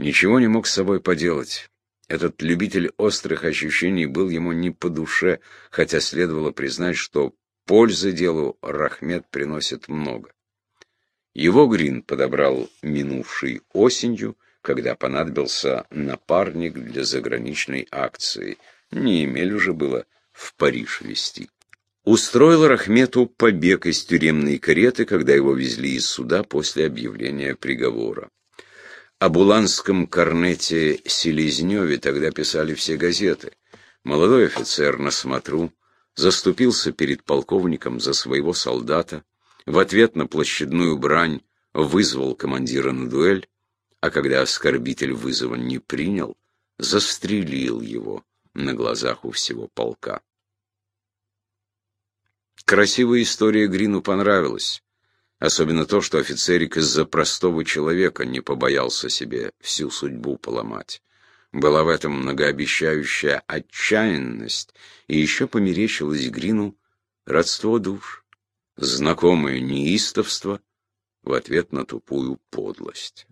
Ничего не мог с собой поделать. Этот любитель острых ощущений был ему не по душе, хотя следовало признать, что пользы делу Рахмет приносит много. Его Грин подобрал минувшей осенью, когда понадобился напарник для заграничной акции. Не Емель уже было в Париж вести. Устроил Рахмету побег из тюремной кареты, когда его везли из суда после объявления приговора. О буланском корнете Селезневе тогда писали все газеты. Молодой офицер на смотру заступился перед полковником за своего солдата, в ответ на площадную брань вызвал командира на дуэль, а когда оскорбитель вызова не принял, застрелил его на глазах у всего полка. Красивая история Грину понравилась. Особенно то, что офицерик из-за простого человека не побоялся себе всю судьбу поломать. Была в этом многообещающая отчаянность, и еще померещилось Грину родство душ, знакомое неистовство в ответ на тупую подлость.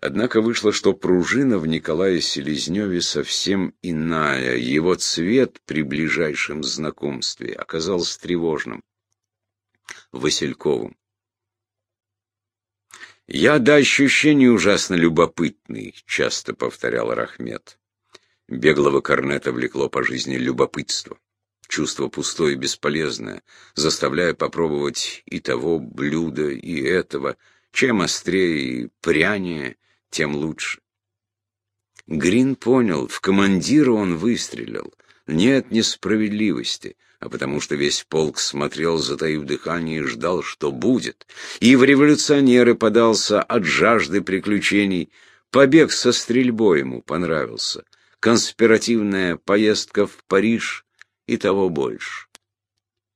Однако вышло, что пружина в Николае Селезневе совсем иная. Его цвет при ближайшем знакомстве оказался тревожным. Васильковым. «Я до ощущений ужасно любопытный», — часто повторял Рахмет. Беглого корнета влекло по жизни любопытство. Чувство пустое и бесполезное, заставляя попробовать и того блюда, и этого. Чем острее и прянее, тем лучше. Грин понял, в командира он выстрелил. Нет несправедливости, а потому что весь полк смотрел, затаив дыхание, и ждал, что будет. И в революционеры подался от жажды приключений. Побег со стрельбой ему понравился. Конспиративная поездка в Париж и того больше.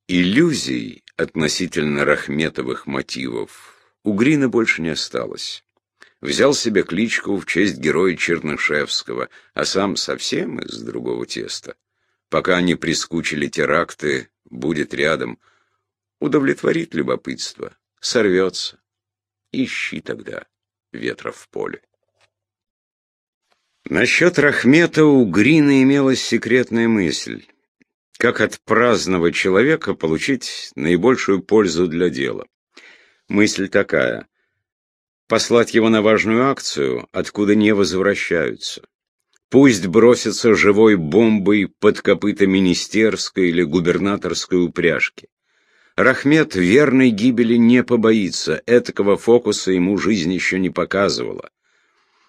Иллюзий относительно Рахметовых мотивов у Грина больше не осталось взял себе кличку в честь героя Чернышевского, а сам совсем из другого теста. Пока не прискучили теракты, будет рядом. Удовлетворит любопытство, сорвется. Ищи тогда ветра в поле. Насчет Рахмета у Грина имелась секретная мысль. Как от праздного человека получить наибольшую пользу для дела. Мысль такая послать его на важную акцию, откуда не возвращаются. Пусть бросится живой бомбой под копыта министерской или губернаторской упряжки. Рахмет верной гибели не побоится, этакого фокуса ему жизнь еще не показывала.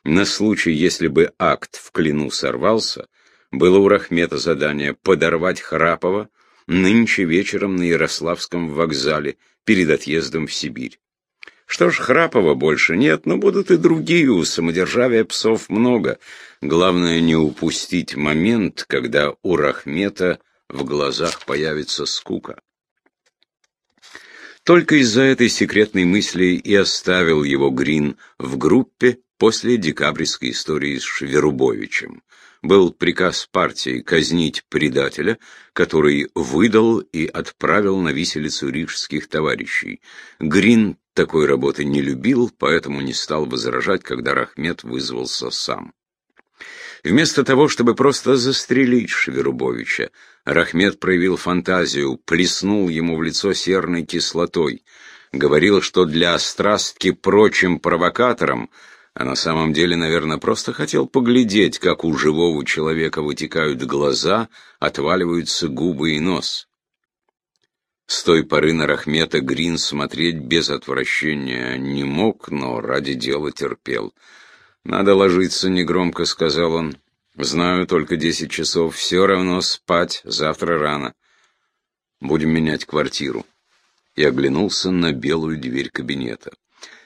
На случай, если бы акт в клину сорвался, было у Рахмета задание подорвать Храпова нынче вечером на Ярославском вокзале перед отъездом в Сибирь. Что ж, Храпова больше нет, но будут и другие, у самодержавия псов много. Главное не упустить момент, когда у Рахмета в глазах появится скука. Только из-за этой секретной мысли и оставил его Грин в группе после декабрьской истории с Шверубовичем. Был приказ партии казнить предателя, который выдал и отправил на виселицу рижских товарищей. Грин такой работы не любил, поэтому не стал возражать, когда Рахмет вызвался сам. Вместо того, чтобы просто застрелить Шеверубовича, Рахмет проявил фантазию, плеснул ему в лицо серной кислотой, говорил, что для острастки прочим провокаторам, а на самом деле, наверное, просто хотел поглядеть, как у живого человека вытекают глаза, отваливаются губы и нос. С той поры на Рахмета Грин смотреть без отвращения не мог, но ради дела терпел. «Надо ложиться», — негромко сказал он. «Знаю, только десять часов. Все равно спать. Завтра рано. Будем менять квартиру». И оглянулся на белую дверь кабинета.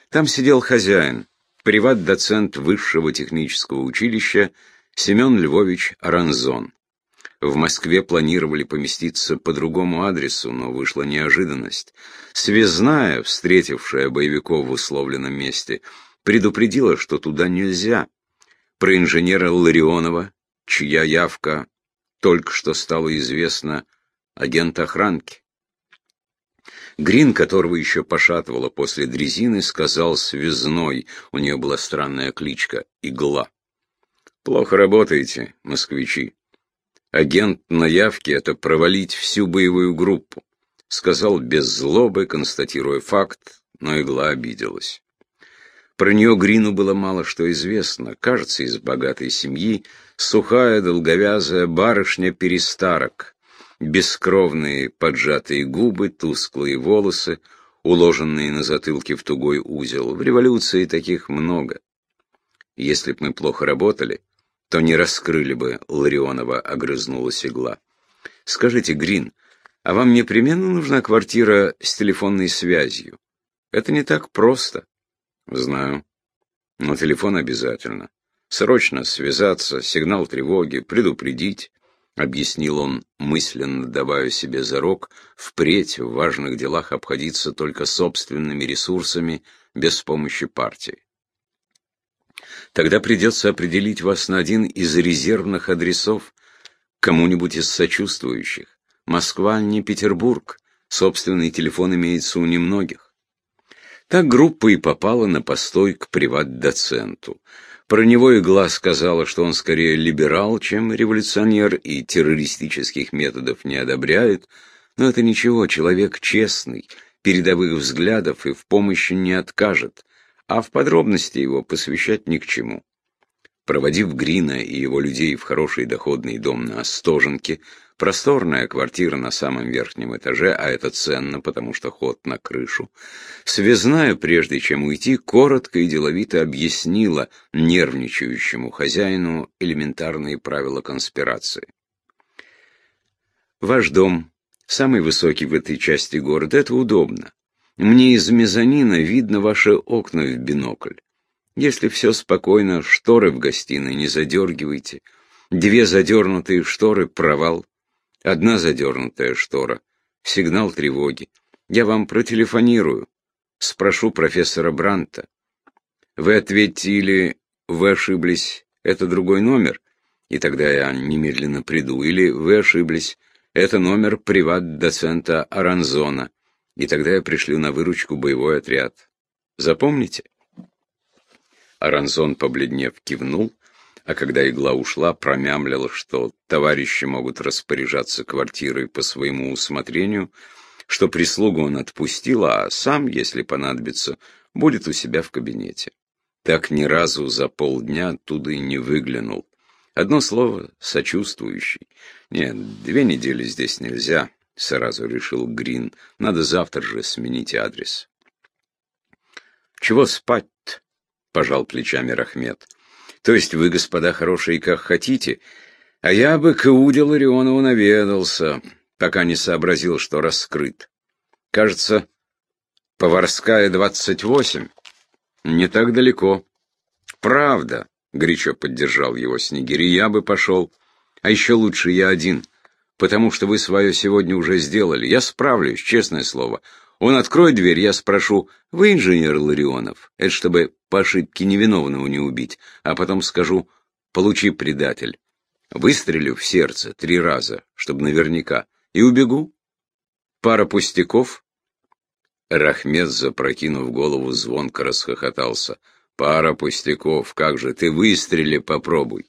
Там сидел хозяин, приват-доцент высшего технического училища Семен Львович Ранзон. В Москве планировали поместиться по другому адресу, но вышла неожиданность. Связная, встретившая боевиков в условленном месте, предупредила, что туда нельзя. Про инженера Ларионова, чья явка только что стала известна, агент охранки. Грин, которого еще пошатывало после дрезины, сказал связной, у нее была странная кличка — Игла. «Плохо работаете, москвичи. Агент на явке — это провалить всю боевую группу», — сказал без злобы, констатируя факт, но Игла обиделась. Про нее Грину было мало что известно. Кажется, из богатой семьи, сухая, долговязая барышня-перестарок, бескровные поджатые губы, тусклые волосы, уложенные на затылке в тугой узел. В революции таких много. Если б мы плохо работали, то не раскрыли бы Ларионова, огрызнулась игла. Скажите, Грин, а вам непременно нужна квартира с телефонной связью? Это не так просто. Знаю. Но телефон обязательно. Срочно связаться, сигнал тревоги, предупредить, объяснил он, мысленно давая себе зарок, впредь в важных делах обходиться только собственными ресурсами, без помощи партии. Тогда придется определить вас на один из резервных адресов, кому-нибудь из сочувствующих. Москва не Петербург, собственный телефон имеется у немногих. Так группа и попала на постой к приват-доценту. Про него игла сказала, что он скорее либерал, чем революционер, и террористических методов не одобряет, но это ничего, человек честный, передовых взглядов и в помощи не откажет, а в подробности его посвящать ни к чему. Проводив Грина и его людей в хороший доходный дом на Остоженке, просторная квартира на самом верхнем этаже, а это ценно, потому что ход на крышу, связная, прежде чем уйти, коротко и деловито объяснила нервничающему хозяину элементарные правила конспирации. Ваш дом, самый высокий в этой части города, это удобно. Мне из мезонина видно ваши окна в бинокль. Если все спокойно, шторы в гостиной не задергивайте. Две задернутые шторы — провал. Одна задернутая штора — сигнал тревоги. Я вам протелефонирую. Спрошу профессора Бранта. Вы ответьте или вы ошиблись, это другой номер, и тогда я немедленно приду, или вы ошиблись, это номер приват-доцента Аранзона, и тогда я пришлю на выручку боевой отряд. Запомните? Аранзон, побледнев, кивнул, а когда игла ушла, промямлил, что товарищи могут распоряжаться квартирой по своему усмотрению, что прислугу он отпустил, а сам, если понадобится, будет у себя в кабинете. Так ни разу за полдня оттуда и не выглянул. Одно слово — сочувствующий. Нет, две недели здесь нельзя, — сразу решил Грин. Надо завтра же сменить адрес. Чего спать — пожал плечами Рахмет. «То есть вы, господа хорошие, как хотите, а я бы к Иуде Ларионову наведался, пока не сообразил, что раскрыт. Кажется, Поварская, двадцать восемь. Не так далеко». «Правда», — горячо поддержал его Снегирь, — «я бы пошел. А еще лучше я один, потому что вы свое сегодня уже сделали. Я справлюсь, честное слово. Он откроет дверь, я спрошу, вы инженер Ларионов? Это чтобы по ошибке невиновного не убить. А потом скажу, получи, предатель. Выстрелю в сердце три раза, чтобы наверняка, и убегу. Пара пустяков. Рахмет, запрокинув голову, звонко расхохотался. Пара пустяков, как же, ты выстрели попробуй.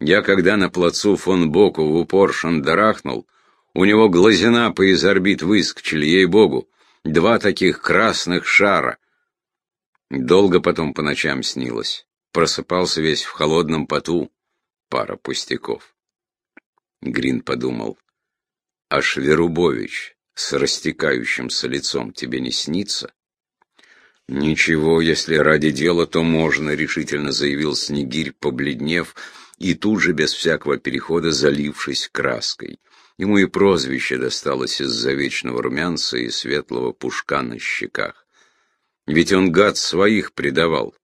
Я когда на плацу фон Боку в упор шандарахнул, у него глазина по из орбит выскочили, ей-богу. Два таких красных шара. Долго потом по ночам снилось. Просыпался весь в холодном поту. Пара пустяков. Грин подумал. А Шверубович с растекающимся лицом тебе не снится? «Ничего, если ради дела, то можно», — решительно заявил Снегирь, побледнев, и тут же, без всякого перехода, залившись краской. Ему и прозвище досталось из-за вечного румянца и светлого пушка на щеках. Ведь он, гад, своих предавал.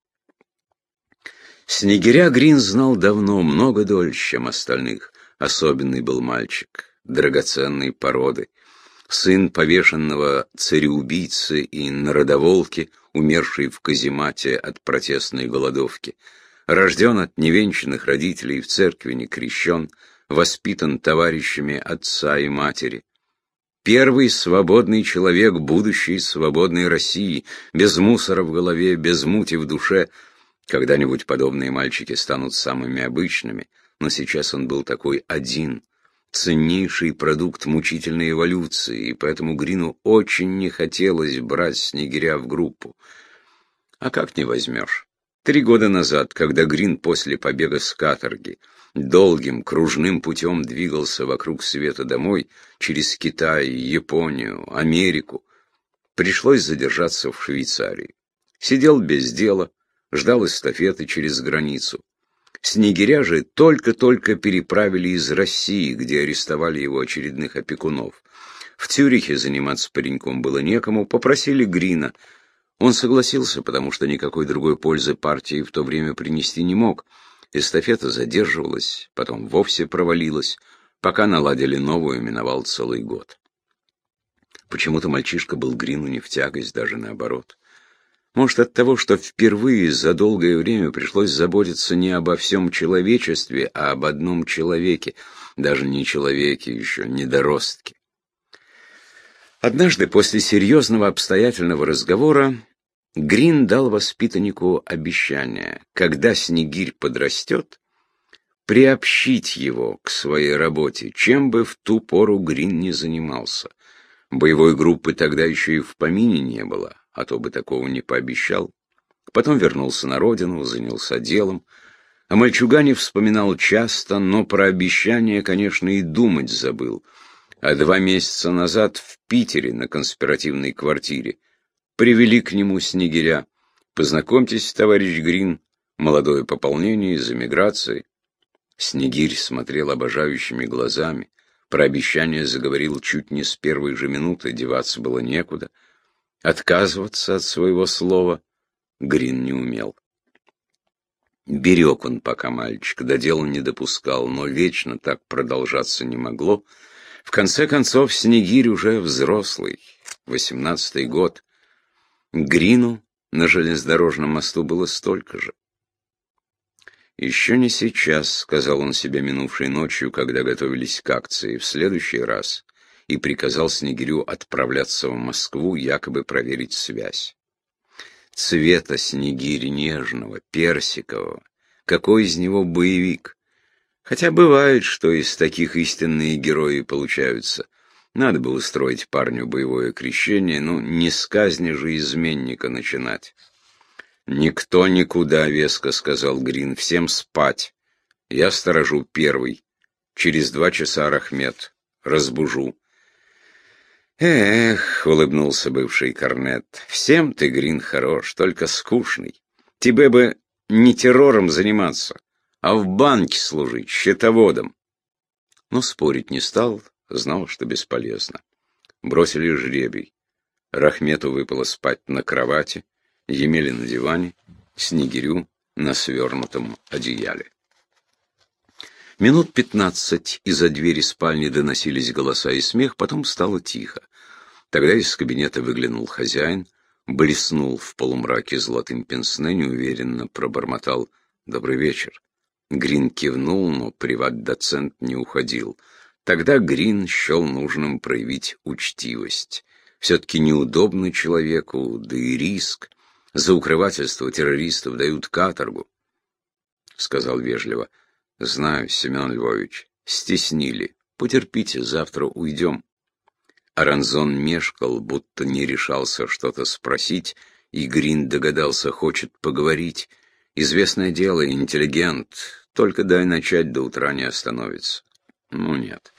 Снегиря Грин знал давно, много дольше, чем остальных. Особенный был мальчик, драгоценной породы. Сын повешенного цареубийцы и народоволки, умерший в каземате от протестной голодовки. Рожден от невенчанных родителей, в церкви не крещен — воспитан товарищами отца и матери. Первый свободный человек будущей свободной России, без мусора в голове, без мути в душе. Когда-нибудь подобные мальчики станут самыми обычными, но сейчас он был такой один, ценнейший продукт мучительной эволюции, и поэтому Грину очень не хотелось брать Снегиря в группу. А как не возьмешь? Три года назад, когда Грин после побега с каторги долгим кружным путем двигался вокруг света домой, через Китай, Японию, Америку, пришлось задержаться в Швейцарии. Сидел без дела, ждал эстафеты через границу. Снегиря же только-только переправили из России, где арестовали его очередных опекунов. В Цюрихе заниматься пареньком было некому, попросили Грина. Он согласился, потому что никакой другой пользы партии в то время принести не мог. Эстафета задерживалась, потом вовсе провалилась. Пока наладили новую, миновал целый год. Почему-то мальчишка был Грину не в тягость, даже наоборот. Может, от того, что впервые за долгое время пришлось заботиться не обо всем человечестве, а об одном человеке, даже не человеке еще, недоростке. Однажды после серьезного обстоятельного разговора Грин дал воспитаннику обещание, когда Снегирь подрастет, приобщить его к своей работе, чем бы в ту пору Грин не занимался. Боевой группы тогда еще и в помине не было, а то бы такого не пообещал. Потом вернулся на родину, занялся делом. О мальчугане вспоминал часто, но про обещание, конечно, и думать забыл. А два месяца назад в Питере на конспиративной квартире привели к нему снегиря. Познакомьтесь, товарищ Грин, молодое пополнение из эмиграции. Снегирь смотрел обожающими глазами. Про обещание заговорил чуть не с первой же минуты, деваться было некуда. Отказываться от своего слова Грин не умел. Берег он пока мальчик, до дела не допускал, но вечно так продолжаться не могло. В конце концов, Снегирь уже взрослый, восемнадцатый год, Грину на железнодорожном мосту было столько же. «Еще не сейчас», — сказал он себе минувшей ночью, когда готовились к акции, — «в следующий раз», и приказал Снегирю отправляться в Москву, якобы проверить связь. Цвета Снегирь нежного, персикового, какой из него боевик. Хотя бывает, что из таких истинные герои получаются — надо бы устроить парню боевое крещение, ну, не с казни же изменника начинать. «Никто никуда», — веско сказал Грин, — «всем спать. Я сторожу первый. Через два часа Рахмет. Разбужу». «Эх», — улыбнулся бывший корнет, — «всем ты, Грин, хорош, только скучный. Тебе бы не террором заниматься, а в банке служить, счетоводом». Но спорить не стал, знал, что бесполезно. Бросили жребий. Рахмету выпало спать на кровати, Емеле на диване, Снегирю на свернутом одеяле. Минут пятнадцать из-за двери спальни доносились голоса и смех, потом стало тихо. Тогда из кабинета выглянул хозяин, блеснул в полумраке золотым пенсне, неуверенно пробормотал «Добрый вечер». Грин кивнул, но приват-доцент не уходил — Тогда Грин счел нужным проявить учтивость. Все-таки неудобно человеку, да и риск. За укрывательство террористов дают каторгу. Сказал вежливо. Знаю, Семен Львович, стеснили. Потерпите, завтра уйдем. Аранзон мешкал, будто не решался что-то спросить, и Грин догадался, хочет поговорить. Известное дело, интеллигент, только дай начать, до утра не остановится. Ну нет.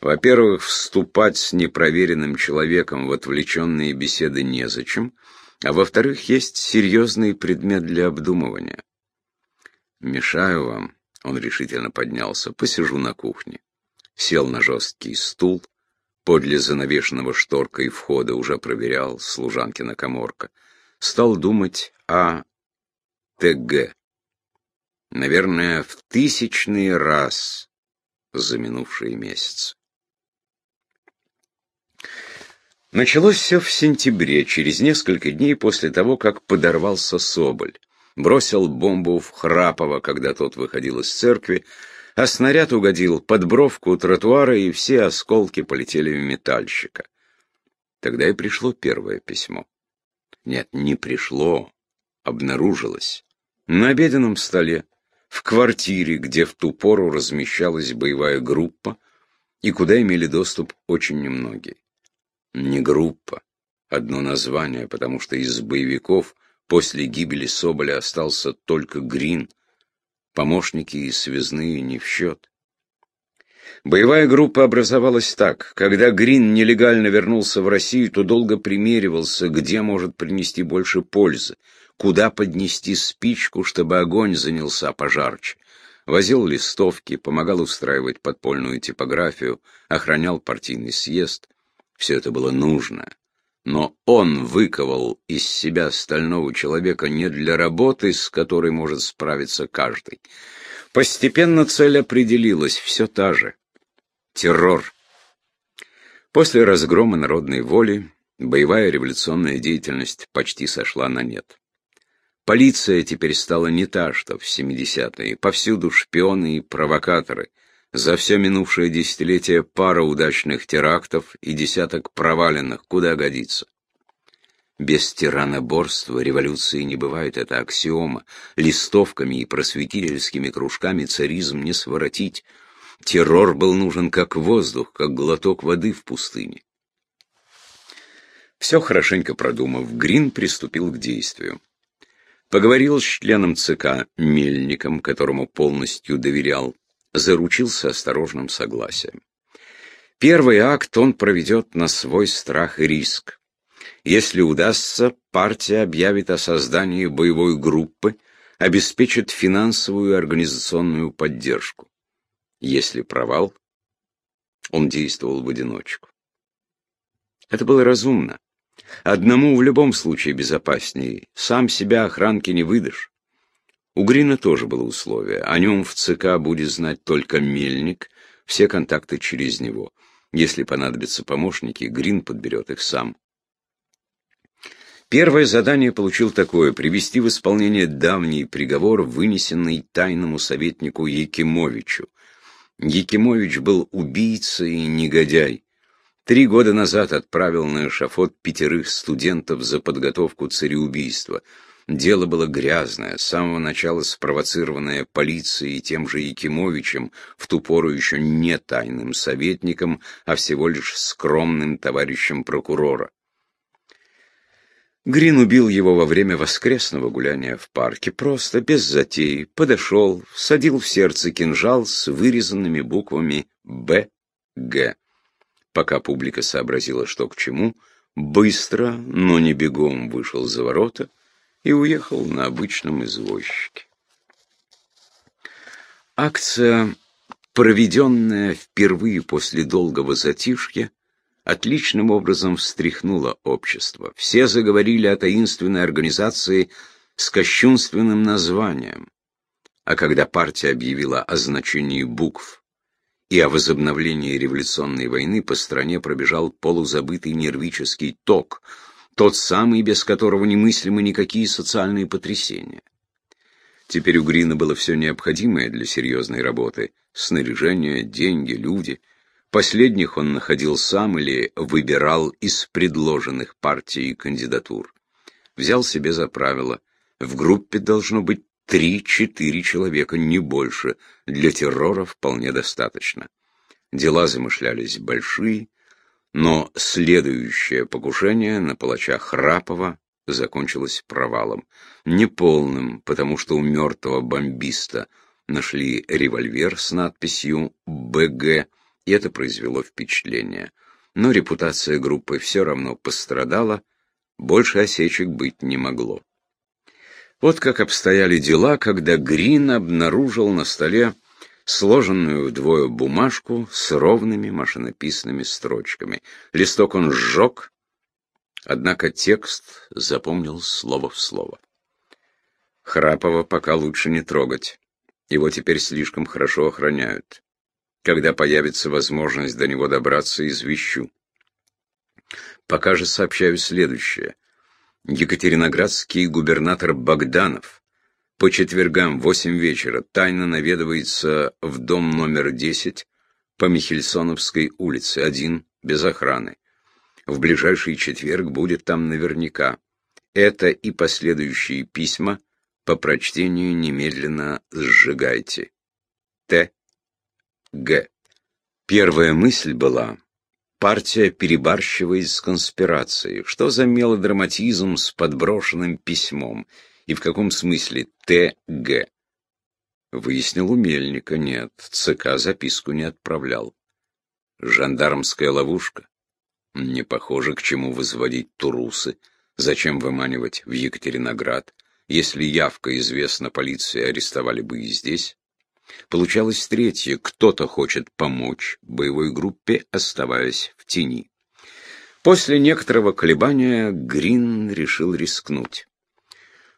Во-первых, вступать с непроверенным человеком в отвлеченные беседы незачем, а во-вторых, есть серьезный предмет для обдумывания. «Мешаю вам», — он решительно поднялся, — «посижу на кухне». Сел на жесткий стул, подле занавешенного шторкой входа уже проверял служанкина коморка. Стал думать о ТГ. Наверное, в тысячный раз за минувшие месяцы. Началось все в сентябре, через несколько дней после того, как подорвался Соболь. Бросил бомбу в Храпово, когда тот выходил из церкви, а снаряд угодил под бровку тротуара, и все осколки полетели в метальщика. Тогда и пришло первое письмо. Нет, не пришло, обнаружилось. На обеденном столе, в квартире, где в ту пору размещалась боевая группа, и куда имели доступ очень немногие. Не группа, одно название, потому что из боевиков после гибели Соболя остался только Грин, помощники и связные не в счет. Боевая группа образовалась так. Когда Грин нелегально вернулся в Россию, то долго примеривался, где может принести больше пользы, куда поднести спичку, чтобы огонь занялся пожарче. Возил листовки, помогал устраивать подпольную типографию, охранял партийный съезд. Все это было нужно. Но он выковал из себя стального человека не для работы, с которой может справиться каждый. Постепенно цель определилась, все та же — террор. После разгрома народной воли боевая революционная деятельность почти сошла на нет. Полиция теперь стала не та, что в 70-е. Повсюду шпионы и провокаторы. За все минувшее десятилетие пара удачных терактов и десяток проваленных. Куда годится? Без тираноборства революции не бывает, это аксиома. Листовками и просветительскими кружками царизм не своротить. Террор был нужен как воздух, как глоток воды в пустыне. Все хорошенько продумав, Грин приступил к действию. Поговорил с членом ЦК Мельником, которому полностью доверял, заручился осторожным согласием. Первый акт он проведет на свой страх и риск. Если удастся, партия объявит о создании боевой группы, обеспечит финансовую и организационную поддержку. Если провал, он действовал в одиночку. Это было разумно. Одному в любом случае безопаснее. Сам себя охранки не выдашь. У Грина тоже было условие. О нем в ЦК будет знать только мельник, все контакты через него. Если понадобятся помощники, Грин подберет их сам. Первое задание получил такое — привести в исполнение давний приговор, вынесенный тайному советнику Якимовичу. Якимович был убийцей и негодяй. Три года назад отправил на эшафот пятерых студентов за подготовку цареубийства. Дело было грязное, с самого начала спровоцированное полицией и тем же Якимовичем, в ту пору еще не тайным советником, а всего лишь скромным товарищем прокурора. Грин убил его во время воскресного гуляния в парке, просто, без затей, подошел, всадил в сердце кинжал с вырезанными буквами «Б», «Г» пока публика сообразила, что к чему, быстро, но не бегом вышел за ворота и уехал на обычном извозчике. Акция, проведенная впервые после долгого затишья, отличным образом встряхнула общество. Все заговорили о таинственной организации с кощунственным названием. А когда партия объявила о значении букв и о возобновлении революционной войны по стране пробежал полузабытый нервический ток, тот самый, без которого немыслимы никакие социальные потрясения. Теперь у Грина было все необходимое для серьезной работы — снаряжение, деньги, люди. Последних он находил сам или выбирал из предложенных партией кандидатур. Взял себе за правило — в группе должно быть Три-четыре человека, не больше. Для террора вполне достаточно. Дела замышлялись большие, но следующее покушение на палача Храпова закончилось провалом. Неполным, потому что у мертвого бомбиста нашли револьвер с надписью «БГ», и это произвело впечатление. Но репутация группы все равно пострадала, больше осечек быть не могло. Вот как обстояли дела, когда Грин обнаружил на столе сложенную вдвое бумажку с ровными машинописными строчками. Листок он сжег, однако текст запомнил слово в слово. Храпова пока лучше не трогать. Его теперь слишком хорошо охраняют. Когда появится возможность до него добраться, извещу. Пока же сообщаю следующее. Екатериноградский губернатор Богданов по четвергам в восемь вечера тайно наведывается в дом номер десять по Михельсоновской улице, один, без охраны. В ближайший четверг будет там наверняка. Это и последующие письма по прочтению немедленно сжигайте. Т. Г. Первая мысль была, партия перебарщивает с конспирацией. Что за мелодраматизм с подброшенным письмом? И в каком смысле Т.Г.? Выяснил у Мельника, нет, ЦК записку не отправлял. Жандармская ловушка? Не похоже, к чему возводить турусы. Зачем выманивать в Екатериноград? Если явка известна полиции, арестовали бы и здесь. Получалось третье. Кто-то хочет помочь боевой группе, оставаясь в тени. После некоторого колебания Грин решил рискнуть.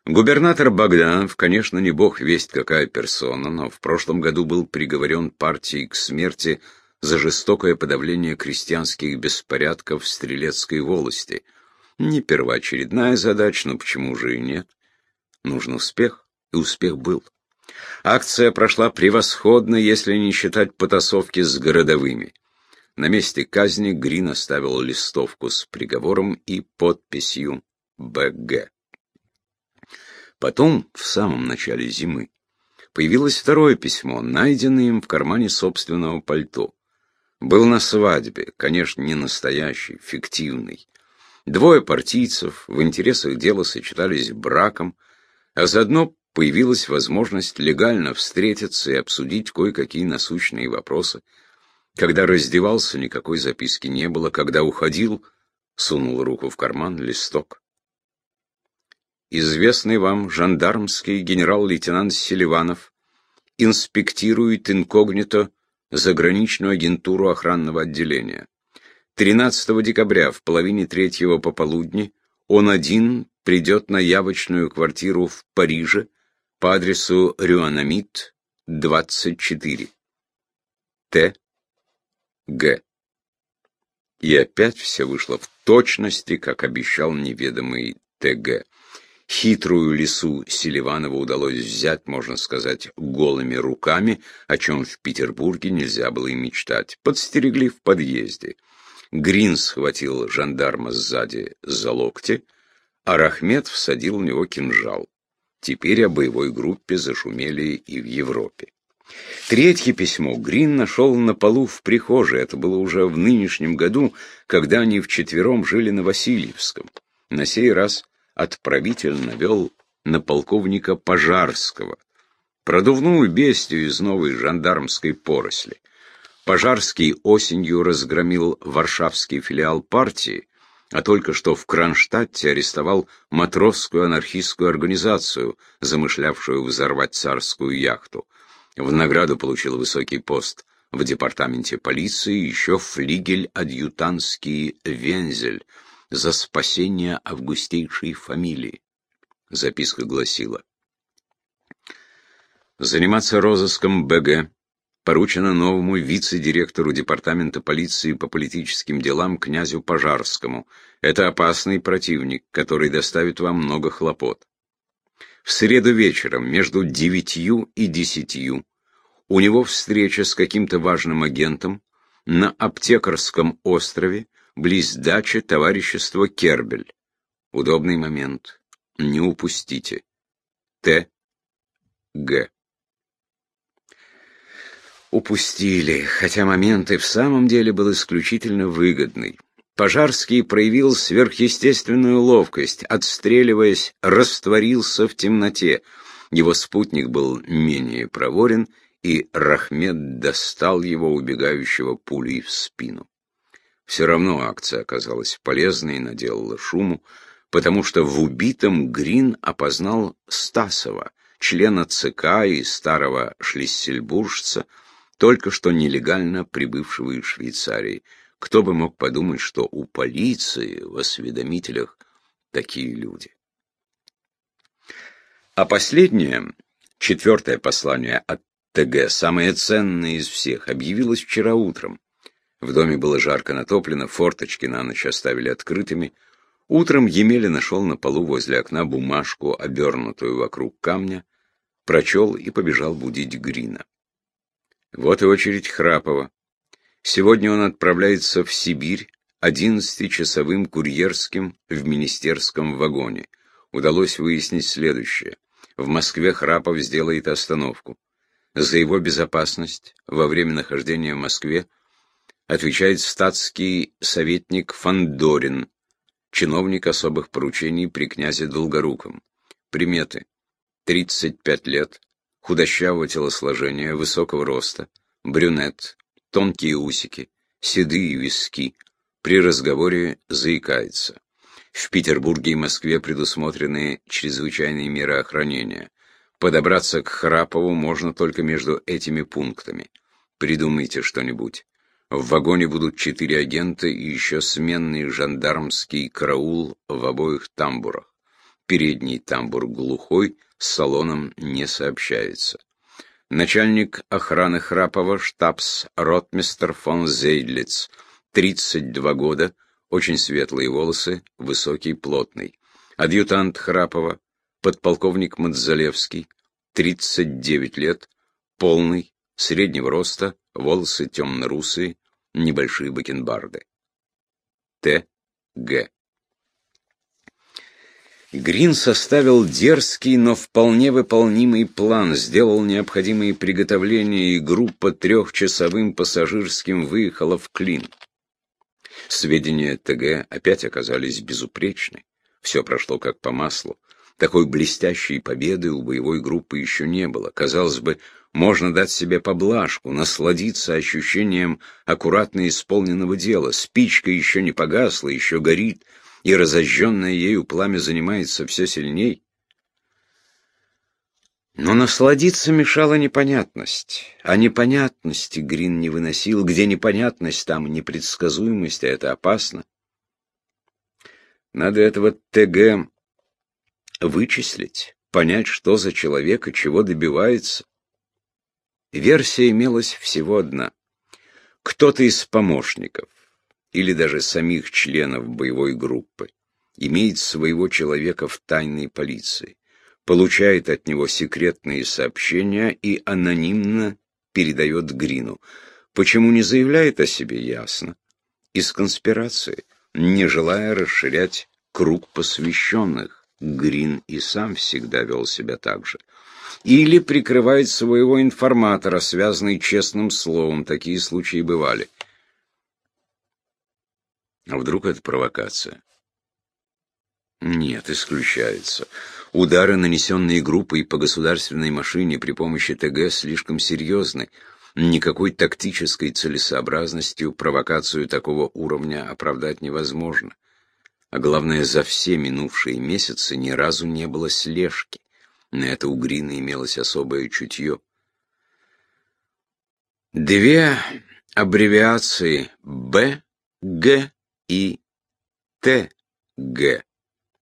Губернатор Богданов, конечно, не бог весть какая персона, но в прошлом году был приговорен партией к смерти за жестокое подавление крестьянских беспорядков в Стрелецкой волости. Не первоочередная задача, но почему же и нет? Нужен успех, и успех был. Акция прошла превосходно, если не считать потасовки с городовыми. На месте казни Грин оставил листовку с приговором и подписью «БГ». Потом, в самом начале зимы, появилось второе письмо, найденное им в кармане собственного пальто. Был на свадьбе, конечно, не настоящий, фиктивный. Двое партийцев в интересах дела сочетались браком, а заодно появилась возможность легально встретиться и обсудить кое-какие насущные вопросы. Когда раздевался, никакой записки не было, когда уходил, сунул руку в карман, листок. Известный вам жандармский генерал-лейтенант Селиванов инспектирует инкогнито заграничную агентуру охранного отделения. 13 декабря в половине третьего пополудни он один придет на явочную квартиру в Париже, по адресу Рюанамид, 24. Т. Г. И опять все вышло в точности, как обещал неведомый Т.Г. Хитрую лису Селиванова удалось взять, можно сказать, голыми руками, о чем в Петербурге нельзя было и мечтать. Подстерегли в подъезде. Грин схватил жандарма сзади за локти, а Рахмет всадил в него кинжал. Теперь о боевой группе зашумели и в Европе. Третье письмо Грин нашел на полу в прихожей. Это было уже в нынешнем году, когда они вчетвером жили на Васильевском. На сей раз отправитель навел на полковника Пожарского, продувную бестию из новой жандармской поросли. Пожарский осенью разгромил варшавский филиал партии, а только что в Кронштадте арестовал матросскую анархистскую организацию, замышлявшую взорвать царскую яхту. В награду получил высокий пост в департаменте полиции, еще флигель-адъютантский вензель за спасение августейшей фамилии. Записка гласила. Заниматься розыском БГ поручено новому вице-директору департамента полиции по политическим делам князю Пожарскому. Это опасный противник, который доставит вам много хлопот. В среду вечером между девятью и десятью у него встреча с каким-то важным агентом на Аптекарском острове близ дачи товарищества Кербель. Удобный момент. Не упустите. Т. Г. Упустили, хотя момент и в самом деле был исключительно выгодный. Пожарский проявил сверхъестественную ловкость, отстреливаясь, растворился в темноте. Его спутник был менее проворен, и Рахмед достал его убегающего пулей в спину. Все равно акция оказалась полезной и наделала шуму, потому что в убитом Грин опознал Стасова, члена ЦК и старого шлиссельбуржца, только что нелегально прибывшего из Швейцарии. Кто бы мог подумать, что у полиции в осведомителях такие люди. А последнее, четвертое послание от ТГ, самое ценное из всех, объявилось вчера утром. В доме было жарко натоплено, форточки на ночь оставили открытыми. Утром Емеля нашел на полу возле окна бумажку, обернутую вокруг камня, прочел и побежал будить Грина. Вот и очередь Храпова. Сегодня он отправляется в Сибирь одиннадцатичасовым курьерским в министерском вагоне. Удалось выяснить следующее. В Москве Храпов сделает остановку. За его безопасность во время нахождения в Москве отвечает статский советник Фандорин, чиновник особых поручений при князе Долгоруком. Приметы. 35 лет, худощавого телосложения, высокого роста, брюнет, тонкие усики, седые виски, при разговоре заикается. В Петербурге и Москве предусмотрены чрезвычайные меры охранения. Подобраться к Храпову можно только между этими пунктами. Придумайте что-нибудь. В вагоне будут четыре агента и еще сменный жандармский караул в обоих тамбурах. Передний тамбур глухой, с салоном не сообщается. Начальник охраны Храпова, штабс-ротмистер фон Зейдлиц, 32 года, очень светлые волосы, высокий, плотный. Адъютант Храпова, подполковник Мадзалевский, 39 лет, полный, среднего роста, волосы темно-русые, небольшие бакенбарды. Т. Г. Грин составил дерзкий, но вполне выполнимый план, сделал необходимые приготовления, и группа трехчасовым пассажирским выехала в Клин. Сведения ТГ опять оказались безупречны. Все прошло как по маслу. Такой блестящей победы у боевой группы еще не было. Казалось бы, можно дать себе поблажку, насладиться ощущением аккуратно исполненного дела. Спичка еще не погасла, еще горит, и разожженное ею пламя занимается все сильней. Но насладиться мешала непонятность. А непонятности Грин не выносил. Где непонятность, там непредсказуемость, а это опасно. Надо этого ТГ вычислить, понять, что за человек и чего добивается. Версия имелась всего одна. Кто-то из помощников, или даже самих членов боевой группы, имеет своего человека в тайной полиции, получает от него секретные сообщения и анонимно передает Грину. Почему не заявляет о себе ясно? Из конспирации, не желая расширять круг посвященных. Грин и сам всегда вел себя так же. Или прикрывает своего информатора, связанный честным словом. Такие случаи бывали. А вдруг это провокация? Нет, исключается. Удары, нанесенные группой по государственной машине при помощи ТГ, слишком серьезны. Никакой тактической целесообразностью провокацию такого уровня оправдать невозможно. А главное, за все минувшие месяцы ни разу не было слежки. На это у Грина имелось особое чутье. Две аббревиации Б, Г и Т, Г.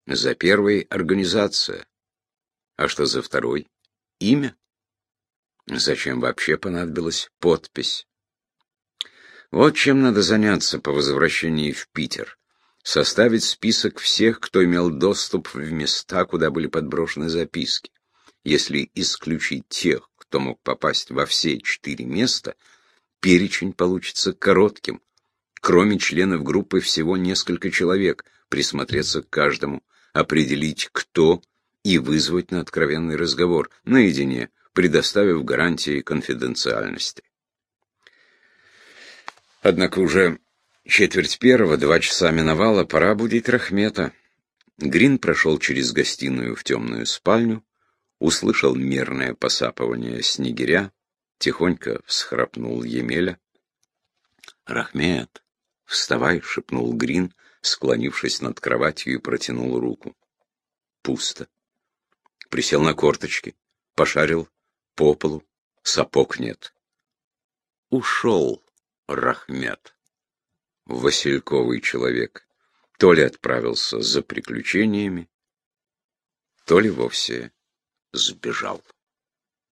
За первой — организация. А что за второй? Имя? Зачем вообще понадобилась подпись? Вот чем надо заняться по возвращении в Питер составить список всех, кто имел доступ в места, куда были подброшены записки. Если исключить тех, кто мог попасть во все четыре места, перечень получится коротким. Кроме членов группы всего несколько человек, присмотреться к каждому, определить кто и вызвать на откровенный разговор, наедине, предоставив гарантии конфиденциальности. Однако уже Четверть первого, два часа миновало, пора будить Рахмета. Грин прошел через гостиную в темную спальню, услышал мерное посапывание снегиря, тихонько всхрапнул Емеля. «Рахмет, вставай!» — шепнул Грин, склонившись над кроватью и протянул руку. Пусто. Присел на корточки, пошарил по полу, сапог нет. Ушел Рахмет. Васильковый человек, то ли отправился за приключениями, то ли вовсе сбежал.